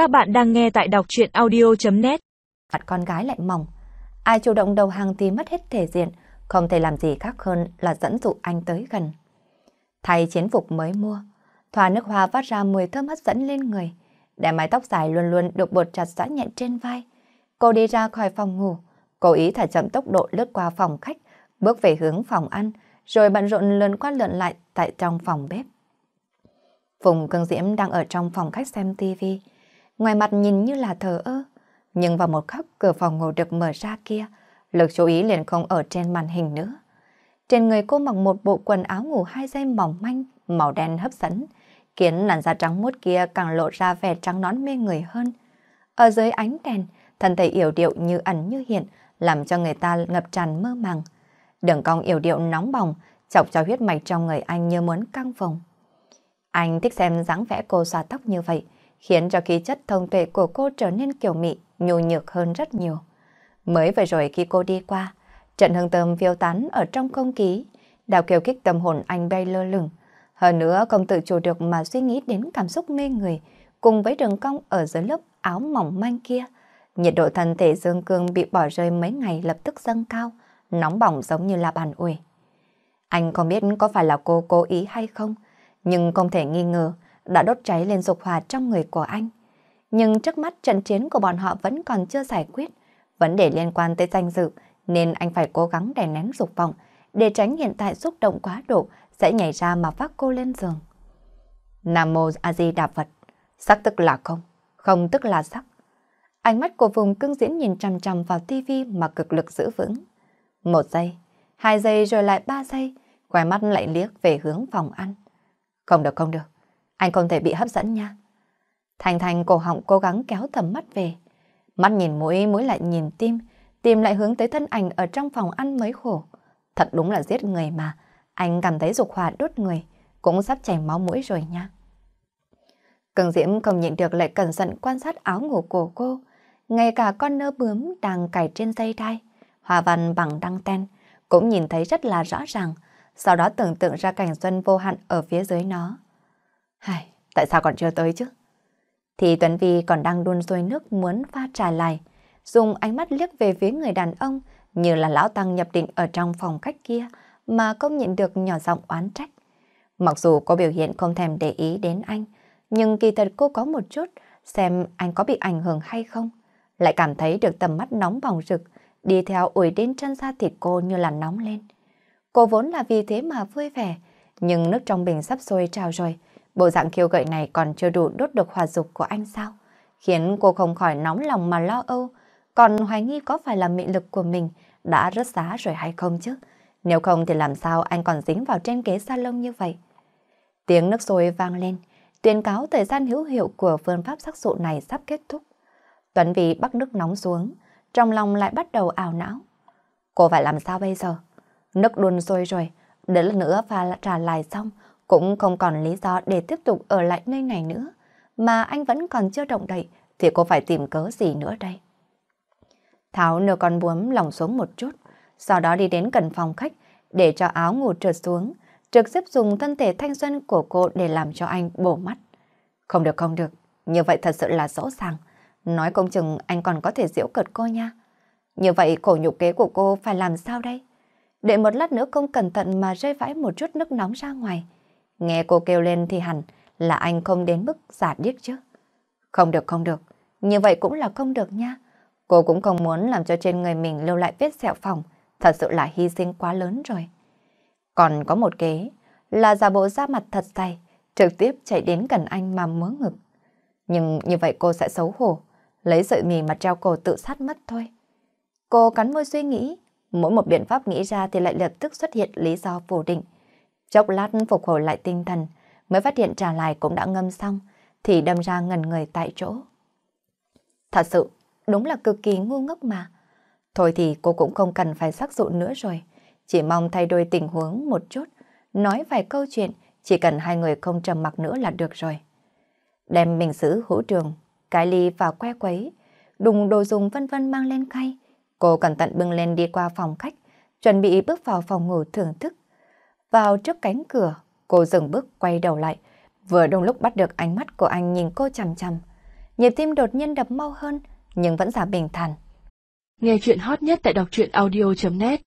Các bạn đang nghe tại đọc chuyện audio.net Mặt con gái lại mỏng. Ai chủ động đầu hàng thì mất hết thể diện, không thể làm gì khác hơn là dẫn dụ anh tới gần. Thay chiến phục mới mua, thoa nước hoa phát ra mùi thơm hấp dẫn lên người. Để mái tóc dài luôn luôn được bột chặt xõa nhẹ trên vai. Cô đi ra khỏi phòng ngủ, cố ý thả chậm tốc độ lướt qua phòng khách, bước về hướng phòng ăn, rồi bận rộn lượn qua lượn lại tại trong phòng bếp. Phùng Cương Diễm đang ở trong phòng khách xem tivi, ngoài mặt nhìn như là thờ ơ, nhưng vào một khắc cửa phòng ngủ được mở ra kia, lực chú ý liền không ở trên màn hình nữa. Trên người cô mặc một bộ quần áo ngủ hai dây mỏng manh, màu đen hấp dẫn, khiến làn da trắng muốt kia càng lộ ra vẻ trắng nón mê người hơn. Ở dưới ánh đèn, thân thể yểu điệu như ẩn như hiện, làm cho người ta ngập tràn mơ màng. Đường cong yểu điệu nóng bỏng, chọc cho huyết mạch trong người anh như muốn căng phồng. Anh thích xem dáng vẽ cô xòa tóc như vậy, khiến cho khí chất thông tuệ của cô trở nên kiểu mị, nhu nhược hơn rất nhiều. Mới vừa rồi khi cô đi qua, trận hương thơm phiêu tán ở trong không khí, đào kêu kích tâm hồn anh bay lơ lửng. Hơn nữa không tự chủ được mà suy nghĩ đến cảm xúc mê người, cùng với đường cong ở dưới lớp áo mỏng manh kia. Nhiệt độ thân thể dương cương bị bỏ rơi mấy ngày lập tức dâng cao, nóng bỏng giống như là bàn ủi. Anh không biết có phải là cô cố ý hay không, nhưng không thể nghi ngờ đã đốt cháy lên dục hòa trong người của anh. Nhưng trước mắt trận chiến của bọn họ vẫn còn chưa giải quyết, vấn đề liên quan tới danh dự nên anh phải cố gắng đè nén dục vọng để tránh hiện tại xúc động quá độ sẽ nhảy ra mà vác cô lên giường. Nam Mô A Di Đà Phật, sắc tức là không, không tức là sắc. Ánh mắt của vùng cưng diễn nhìn chằm chằm vào tivi mà cực lực giữ vững. Một giây, hai giây rồi lại ba giây, quay mắt lại liếc về hướng phòng ăn. Không được, không được. Anh không thể bị hấp dẫn nha. Thành Thành cổ họng cố gắng kéo tầm mắt về. Mắt nhìn mũi, mũi lại nhìn tim. Tim lại hướng tới thân ảnh ở trong phòng ăn mới khổ. Thật đúng là giết người mà. Anh cảm thấy dục hỏa đốt người. Cũng sắp chảy máu mũi rồi nha. Cường Diễm không nhịn được lại cẩn thận quan sát áo ngủ của cô. Ngay cả con nơ bướm đang cài trên dây đai. Hoa văn bằng đăng ten cũng nhìn thấy rất là rõ ràng sau đó tưởng tượng ra cảnh xuân vô hạn ở phía dưới nó. Hài, tại sao còn chưa tới chứ? Thì Tuấn Vi còn đang đun sôi nước muốn pha trà lại, dùng ánh mắt liếc về phía người đàn ông như là lão tăng nhập định ở trong phòng khách kia mà không nhịn được nhỏ giọng oán trách. Mặc dù có biểu hiện không thèm để ý đến anh, nhưng kỳ thật cô có một chút xem anh có bị ảnh hưởng hay không. Lại cảm thấy được tầm mắt nóng bỏng rực, đi theo ủi đến chân da thịt cô như là nóng lên. Cô vốn là vì thế mà vui vẻ, nhưng nước trong bình sắp sôi trào rồi. Bộ dạng khiêu gợi này còn chưa đủ đốt được hòa dục của anh sao? Khiến cô không khỏi nóng lòng mà lo âu, còn hoài nghi có phải là mị lực của mình đã rớt giá rồi hay không chứ? Nếu không thì làm sao anh còn dính vào trên ghế salon như vậy? Tiếng nước sôi vang lên, tuyên cáo thời gian hữu hiệu của phương pháp sắc dụ này sắp kết thúc. Tuấn Vy bắt nước nóng xuống, trong lòng lại bắt đầu ảo não. Cô phải làm sao bây giờ? Nước đun sôi rồi, để lần nữa pha trà lại xong, cũng không còn lý do để tiếp tục ở lại nơi này nữa. Mà anh vẫn còn chưa động đậy, thì cô phải tìm cớ gì nữa đây? Tháo nửa con buồm lòng xuống một chút, sau đó đi đến gần phòng khách để cho áo ngủ trượt xuống, trực tiếp dùng thân thể thanh xuân của cô để làm cho anh bổ mắt. Không được không được, như vậy thật sự là rõ ràng. Nói công chừng anh còn có thể giễu cợt cô nha. Như vậy khổ nhục kế của cô phải làm sao đây? để một lát nữa không cẩn thận mà rơi vãi một chút nước nóng ra ngoài. Nghe cô kêu lên thì hẳn là anh không đến mức giả điếc chứ. Không được không được, như vậy cũng là không được nha. Cô cũng không muốn làm cho trên người mình lưu lại vết sẹo phòng, thật sự là hy sinh quá lớn rồi. Còn có một kế là giả bộ da mặt thật dày, trực tiếp chạy đến gần anh mà múa ngực. Nhưng như vậy cô sẽ xấu hổ, lấy sợi mì mà treo cổ tự sát mất thôi. Cô cắn môi suy nghĩ, Mỗi một biện pháp nghĩ ra thì lại lập tức xuất hiện lý do phủ định. Chốc lát phục hồi lại tinh thần, mới phát hiện trà lại cũng đã ngâm xong, thì đâm ra ngần người tại chỗ. Thật sự, đúng là cực kỳ ngu ngốc mà. Thôi thì cô cũng không cần phải sắc dụ nữa rồi. Chỉ mong thay đổi tình huống một chút, nói vài câu chuyện, chỉ cần hai người không trầm mặc nữa là được rồi. Đem bình sứ hữu trường, cái ly và que quấy, đùng đồ dùng vân vân mang lên khay, Cô cẩn thận bưng lên đi qua phòng khách, chuẩn bị bước vào phòng ngủ thưởng thức. Vào trước cánh cửa, cô dừng bước quay đầu lại, vừa đông lúc bắt được ánh mắt của anh nhìn cô chằm chằm. nhịp tim đột nhiên đập mau hơn, nhưng vẫn giả bình thản. Nghe chuyện hot nhất tại đọc truyện audio.net